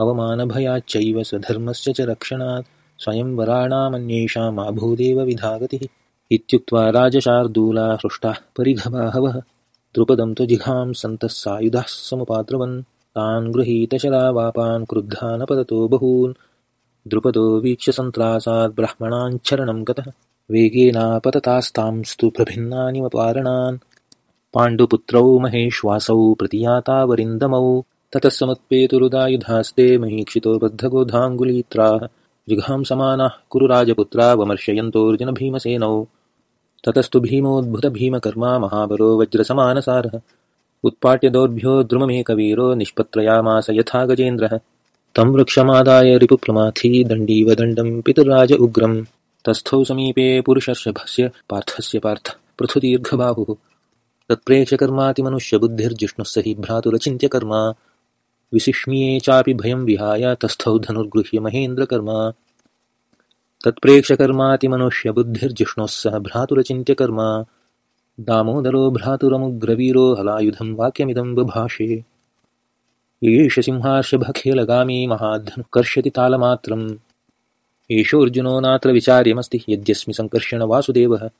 अवमानभयाच्चैव स्वधर्मस्य च रक्षणात् स्वयंवराणामन्येषामाभूदेव विधागतिः इत्युक्त्वा राजशार्दूला हृष्टाः परिघबाहवः द्रुपदं तु जिघां सन्तः सायुधाः समुपाद्रवन्। तान् गृहीतशरावापान् क्रुद्धानपततो बहून्। द्रुपदो वीक्ष्यसन्त्रासाद् ब्राह्मणाञ्छरणं गतः। वेगेनापततास्तांस्तु प्रभिन्नानिमपारणान् पाण्डुपुत्रौ महेश्वासौ प्रतियातावरिन्दमौ ततः समुत्पेतुरुदायुधास्ते महीक्षितो बद्धगोधाङ्गुलीत्राः। जिघां समानाः कुरु राजपुत्रा वमर्शयन्तोऽर्जुनभीमसेनौ ततस्तु भीमोद्भुतभीमकर्मा महाबलो वज्रसमानसारः। उत्पाट्यदोर्भ्यो द्रुममेकवीरो निष्पत्रयामास यथा गजेन्द्रः। तं वृक्षमादाय रिपुप्रमाथी दण्डीव दण्डं पितुराज उग्रं। तस्थौ समीपे पुरुषर्षभस्य पार्थस्य पार्थ पृथुदीर्घबाहुः। तत्प्रेक्षकर्मातिमनुष्यबुद्धिर्जिष्णुः स हि भ्रातुरचिन्त्यकर्मा विसिष्म्ये चापि भयं विहाय तस्थौ धनुर्गृह्य महेन्द्रकर्मा। तत्प्रेक्षकर्मातिमनुष्यबुद्धिर्जिष्णुः सह भ्रातुरचिन्त्यकर्मा। दामोदरो भ्रातुरमुग्रवीरो हलायुधं वाक्यमिदं बभाषे। एष सिंहार्षभखेलगामी महाधनुः कर्षति तालमात्रम्। एषोऽर्जुनो नात्र विचार्यमस्ति यद्यस्मि सङ्कर्षणवासुदेवः